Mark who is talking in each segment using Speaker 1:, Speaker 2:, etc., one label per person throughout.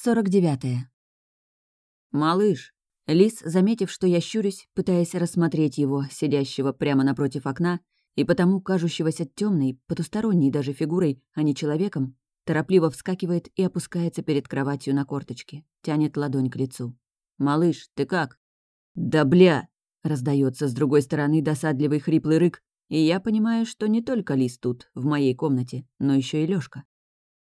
Speaker 1: 49. «Малыш!» Лис, заметив, что я щурюсь, пытаясь рассмотреть его, сидящего прямо напротив окна, и потому кажущегося темной, потусторонней даже фигурой, а не человеком, торопливо вскакивает и опускается перед кроватью на корточки, тянет ладонь к лицу. «Малыш, ты как?» «Да бля!» — раздается с другой стороны досадливый хриплый рык, и я понимаю, что не только Лис тут, в моей комнате, но еще и Лёшка.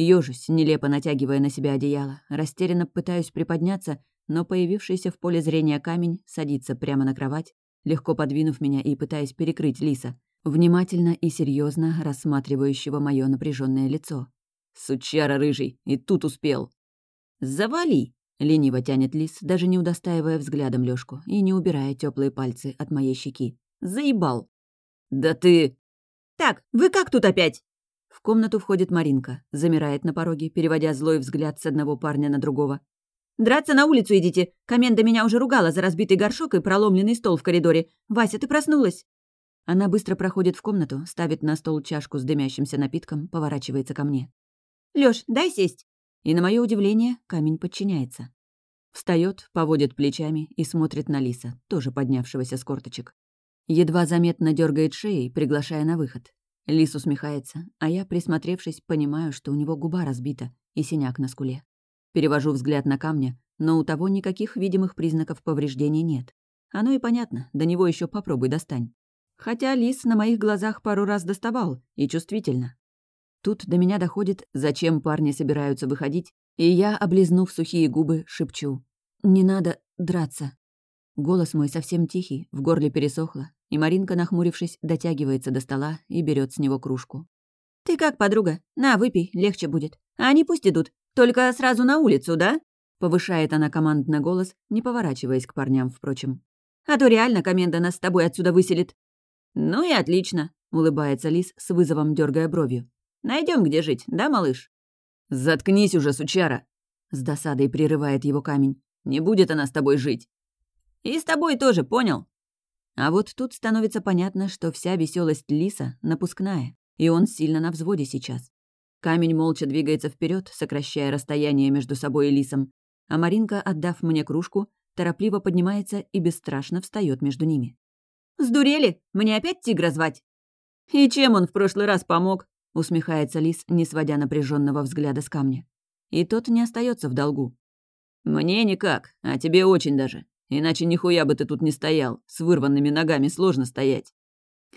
Speaker 1: Ёжусь, нелепо натягивая на себя одеяло, растерянно пытаюсь приподняться, но появившийся в поле зрения камень садится прямо на кровать, легко подвинув меня и пытаясь перекрыть лиса, внимательно и серьезно рассматривающего мое напряженное лицо. «Сучара рыжий, и тут успел!» «Завали!» — лениво тянет лис, даже не удостаивая взглядом Лёшку и не убирая теплые пальцы от моей щеки. «Заебал!» «Да ты...» «Так, вы как тут опять?» В комнату входит Маринка, замирает на пороге, переводя злой взгляд с одного парня на другого. «Драться на улицу идите! Коменда меня уже ругала за разбитый горшок и проломленный стол в коридоре. Вася, ты проснулась?» Она быстро проходит в комнату, ставит на стол чашку с дымящимся напитком, поворачивается ко мне. «Лёш, дай сесть!» И, на мое удивление, камень подчиняется. Встает, поводит плечами и смотрит на Лиса, тоже поднявшегося с корточек. Едва заметно дергает шеей, приглашая на выход. Лис усмехается, а я, присмотревшись, понимаю, что у него губа разбита и синяк на скуле. Перевожу взгляд на камня, но у того никаких видимых признаков повреждений нет. Оно и понятно, до него еще попробуй достань. Хотя лис на моих глазах пару раз доставал, и чувствительно. Тут до меня доходит, зачем парни собираются выходить, и я, облизнув сухие губы, шепчу. «Не надо драться». Голос мой совсем тихий, в горле пересохло, и Маринка, нахмурившись, дотягивается до стола и берет с него кружку. «Ты как, подруга? На, выпей, легче будет. А они пусть идут. Только сразу на улицу, да?» Повышает она командный голос, не поворачиваясь к парням, впрочем. «А то реально коменда нас с тобой отсюда выселит». «Ну и отлично», — улыбается Лис с вызовом дергая бровью. Найдем, где жить, да, малыш?» «Заткнись уже, сучара!» С досадой прерывает его камень. «Не будет она с тобой жить!» И с тобой тоже, понял? А вот тут становится понятно, что вся веселость Лиса напускная, и он сильно на взводе сейчас. Камень молча двигается вперед, сокращая расстояние между собой и Лисом, а Маринка, отдав мне кружку, торопливо поднимается и бесстрашно встает между ними. «Сдурели? Мне опять тигра звать?» «И чем он в прошлый раз помог?» — усмехается Лис, не сводя напряженного взгляда с камня. И тот не остается в долгу. «Мне никак, а тебе очень даже. Иначе нихуя бы ты тут не стоял. С вырванными ногами сложно стоять.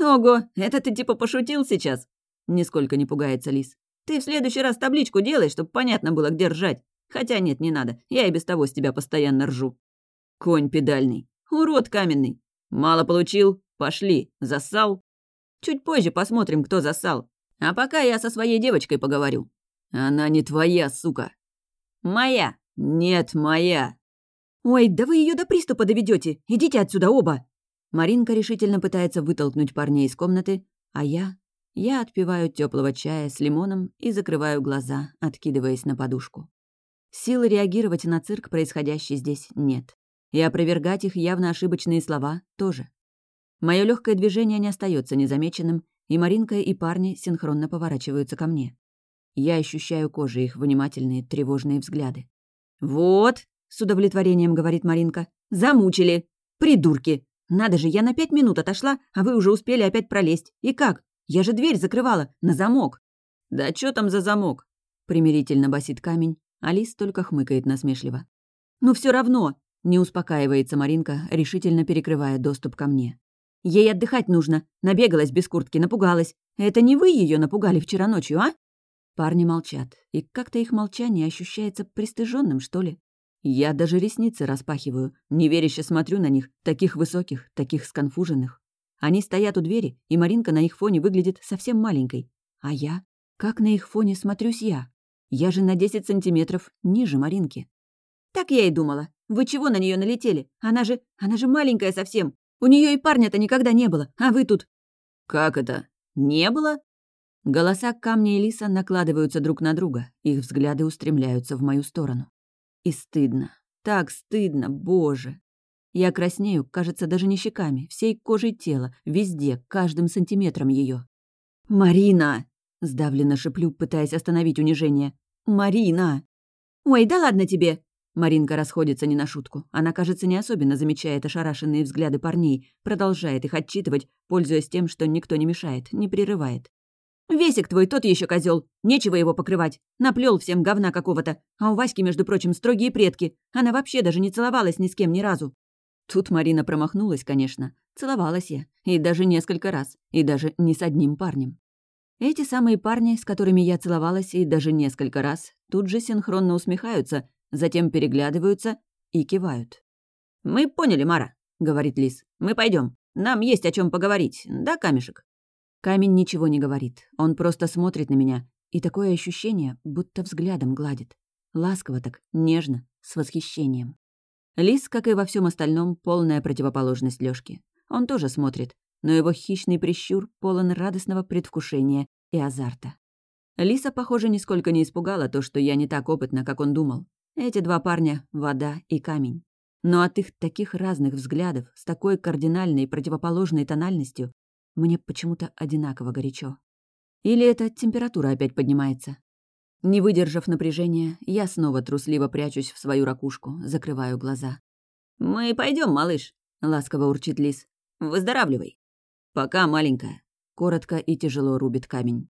Speaker 1: Ого, это ты типа пошутил сейчас? Нисколько не пугается Лис. Ты в следующий раз табличку делай, чтобы понятно было, где ржать. Хотя нет, не надо. Я и без того с тебя постоянно ржу. Конь педальный. Урод каменный. Мало получил? Пошли. Зассал? Чуть позже посмотрим, кто зассал. А пока я со своей девочкой поговорю. Она не твоя, сука. Моя. Нет, моя. «Ой, да вы ее до приступа доведете! Идите отсюда оба!» Маринка решительно пытается вытолкнуть парней из комнаты, а я... Я отпиваю теплого чая с лимоном и закрываю глаза, откидываясь на подушку. Силы реагировать на цирк, происходящий здесь, нет. И опровергать их явно ошибочные слова тоже. Мое легкое движение не остается незамеченным, и Маринка и парни синхронно поворачиваются ко мне. Я ощущаю кожей их внимательные, тревожные взгляды. «Вот!» С удовлетворением говорит Маринка. «Замучили! Придурки! Надо же, я на пять минут отошла, а вы уже успели опять пролезть. И как? Я же дверь закрывала, на замок!» «Да чё там за замок?» Примирительно басит камень, Алис только хмыкает насмешливо. «Ну все равно!» — не успокаивается Маринка, решительно перекрывая доступ ко мне. «Ей отдыхать нужно. Набегалась без куртки, напугалась. Это не вы ее напугали вчера ночью, а?» Парни молчат, и как-то их молчание ощущается пристыженным, что ли. Я даже ресницы распахиваю, неверяще смотрю на них, таких высоких, таких сконфуженных. Они стоят у двери, и Маринка на их фоне выглядит совсем маленькой. А я? Как на их фоне смотрюсь я? Я же на 10 сантиметров ниже Маринки. Так я и думала. Вы чего на нее налетели? Она же... она же маленькая совсем. У нее и парня-то никогда не было, а вы тут... Как это? Не было? Голоса камня и лиса накладываются друг на друга, их взгляды устремляются в мою сторону. И стыдно. Так стыдно, боже. Я краснею, кажется, даже не щеками, всей кожей тела, везде, каждым сантиметром ее. «Марина!» — сдавленно шеплю, пытаясь остановить унижение. «Марина!» «Ой, да ладно тебе!» Маринка расходится не на шутку. Она, кажется, не особенно замечает ошарашенные взгляды парней, продолжает их отчитывать, пользуясь тем, что никто не мешает, не прерывает. «Весик твой тот еще козел, Нечего его покрывать. Наплел всем говна какого-то. А у Васьки, между прочим, строгие предки. Она вообще даже не целовалась ни с кем ни разу». Тут Марина промахнулась, конечно. Целовалась я. И даже несколько раз. И даже не с одним парнем. Эти самые парни, с которыми я целовалась и даже несколько раз, тут же синхронно усмехаются, затем переглядываются и кивают. «Мы поняли, Мара», — говорит Лис. «Мы пойдем. Нам есть о чем поговорить, да, камешек?» Камень ничего не говорит. Он просто смотрит на меня, и такое ощущение, будто взглядом гладит. Ласково так, нежно, с восхищением. Лис, как и во всем остальном, полная противоположность Лёшке. Он тоже смотрит, но его хищный прищур полон радостного предвкушения и азарта. Лиса, похоже, нисколько не испугала то, что я не так опытна, как он думал. Эти два парня — вода и камень. Но от их таких разных взглядов, с такой кардинальной противоположной тональностью, мне почему-то одинаково горячо. Или эта температура опять поднимается? Не выдержав напряжения, я снова трусливо прячусь в свою ракушку, закрываю глаза. «Мы пойдем, малыш», — ласково урчит лис. «Выздоравливай». «Пока, маленькая», — коротко и тяжело рубит камень.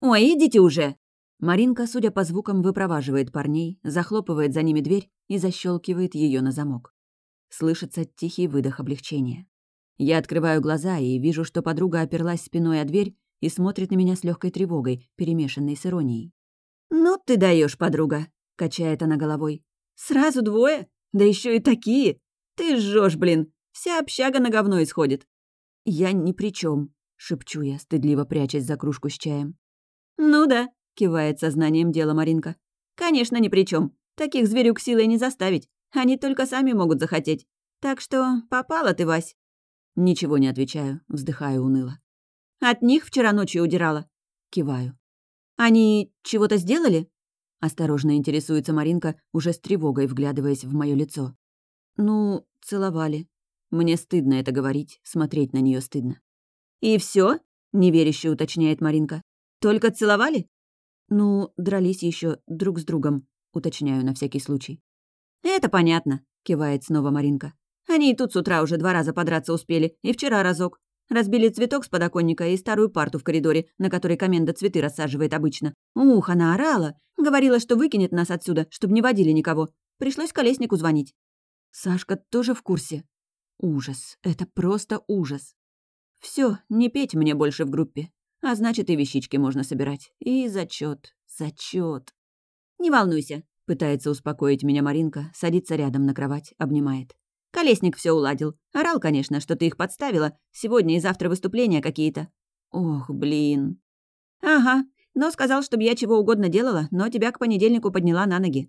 Speaker 1: «Ой, идите уже!» Маринка, судя по звукам, выпроваживает парней, захлопывает за ними дверь и защелкивает ее на замок. Слышится тихий выдох облегчения. Я открываю глаза и вижу, что подруга оперлась спиной о дверь и смотрит на меня с легкой тревогой, перемешанной с иронией. «Ну ты даешь, подруга!» — качает она головой. «Сразу двое? Да еще и такие! Ты жжешь, блин! Вся общага на говно исходит!» «Я ни при чем, шепчу я, стыдливо прячась за кружку с чаем. «Ну да, — кивает сознанием дела Маринка. «Конечно, ни при чем. Таких зверюк силой не заставить. Они только сами могут захотеть. Так что попала ты, Вась». Ничего не отвечаю, вздыхаю уныло. «От них вчера ночью удирала?» Киваю. «Они чего-то сделали?» Осторожно интересуется Маринка, уже с тревогой вглядываясь в мое лицо. «Ну, целовали. Мне стыдно это говорить, смотреть на нее стыдно». «И все? неверяще уточняет Маринка. «Только целовали?» «Ну, дрались еще друг с другом», — уточняю на всякий случай. «Это понятно», — кивает снова Маринка. «Они и тут с утра уже два раза подраться успели, и вчера разок. Разбили цветок с подоконника и старую парту в коридоре, на которой коменда цветы рассаживает обычно. Ух, она орала. Говорила, что выкинет нас отсюда, чтобы не водили никого. Пришлось колеснику звонить. Сашка тоже в курсе. Ужас. Это просто ужас. Все, не петь мне больше в группе. А значит, и вещички можно собирать. И зачет, зачет. «Не волнуйся», — пытается успокоить меня Маринка, садится рядом на кровать, обнимает. «Колесник все уладил. Орал, конечно, что ты их подставила. Сегодня и завтра выступления какие-то». «Ох, блин». «Ага, но сказал, чтобы я чего угодно делала, но тебя к понедельнику подняла на ноги».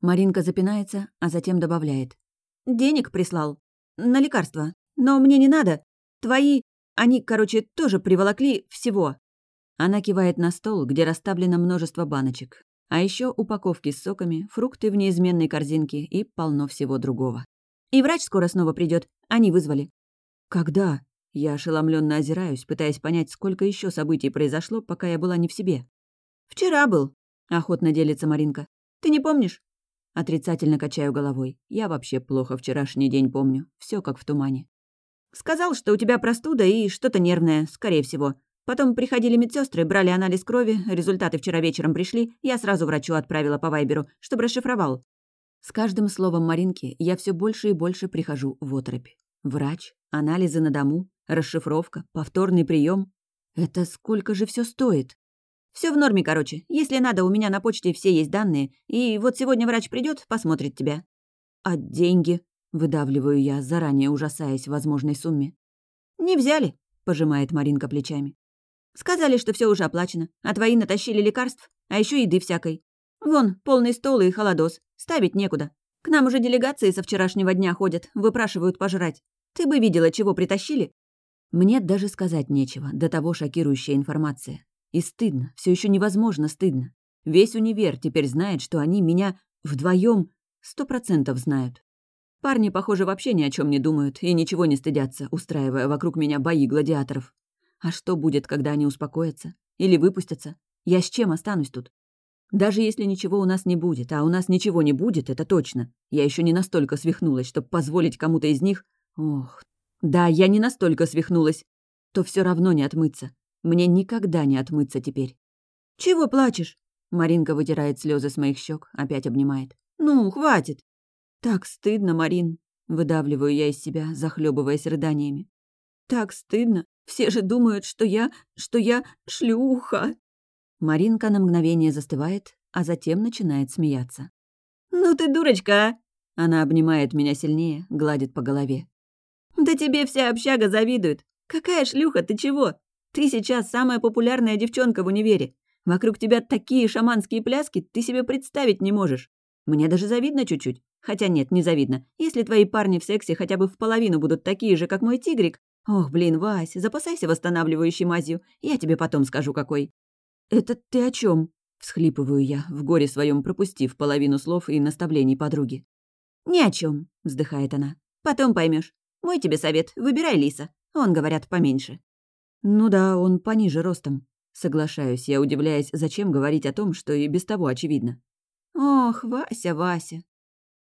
Speaker 1: Маринка запинается, а затем добавляет. «Денег прислал. На лекарства. Но мне не надо. Твои они, короче, тоже приволокли всего. Она кивает на стол, где расставлено множество баночек. А еще упаковки с соками, фрукты в неизменной корзинке и полно всего другого. И врач скоро снова придет. Они вызвали. Когда? Я ошеломленно озираюсь, пытаясь понять, сколько еще событий произошло, пока я была не в себе. Вчера был, охотно делится Маринка. Ты не помнишь? Отрицательно качаю головой. Я вообще плохо вчерашний день помню. Все как в тумане. Сказал, что у тебя простуда и что-то нервное, скорее всего. Потом приходили медсестры, брали анализ крови, результаты вчера вечером пришли, я сразу врачу отправила по Вайберу, чтобы расшифровал. С каждым словом Маринки я все больше и больше прихожу в оторопь. Врач, анализы на дому, расшифровка, повторный прием. Это сколько же все стоит? Все в норме, короче. Если надо, у меня на почте все есть данные, и вот сегодня врач придет, посмотрит тебя. А деньги? Выдавливаю я, заранее ужасаясь возможной сумме. «Не взяли», — пожимает Маринка плечами. «Сказали, что все уже оплачено, а твои натащили лекарств, а еще еды всякой. Вон, полный стол и холодос, ставить некуда. К нам уже делегации со вчерашнего дня ходят, выпрашивают пожрать. Ты бы видела, чего притащили?» Мне даже сказать нечего, до того шокирующая информация. И стыдно, все еще невозможно стыдно. Весь универ теперь знает, что они меня вдвоем сто процентов знают. Парни, похоже, вообще ни о чем не думают и ничего не стыдятся, устраивая вокруг меня бои гладиаторов. А что будет, когда они успокоятся? Или выпустятся? Я с чем останусь тут? Даже если ничего у нас не будет, а у нас ничего не будет, это точно. Я еще не настолько свихнулась, чтобы позволить кому-то из них... Ох, да, я не настолько свихнулась. То все равно не отмыться. Мне никогда не отмыться теперь. «Чего плачешь?» Маринка вытирает слезы с моих щек, опять обнимает. «Ну, хватит!» «Так стыдно, Марин!» Выдавливаю я из себя, захлебываясь рыданиями. «Так стыдно! Все же думают, что я... что я шлюха!» Маринка на мгновение застывает, а затем начинает смеяться. «Ну ты дурочка, а!» Она обнимает меня сильнее, гладит по голове. «Да тебе вся общага завидует! Какая шлюха, ты чего? Ты сейчас самая популярная девчонка в универе. Вокруг тебя такие шаманские пляски, ты себе представить не можешь. Мне даже завидно чуть-чуть. Хотя нет, не завидно. Если твои парни в сексе хотя бы в половину будут такие же, как мой тигрик... Ох, блин, Вась, запасайся восстанавливающей мазью. Я тебе потом скажу, какой. «Это ты о чем? всхлипываю я, в горе своем пропустив половину слов и наставлений подруги. «Ни о чем, вздыхает она. «Потом поймешь. Мой тебе совет, выбирай лиса. Он, говорят, поменьше». «Ну да, он пониже ростом». Соглашаюсь, я удивляясь, зачем говорить о том, что и без того очевидно. «Ох, Вася, Вася,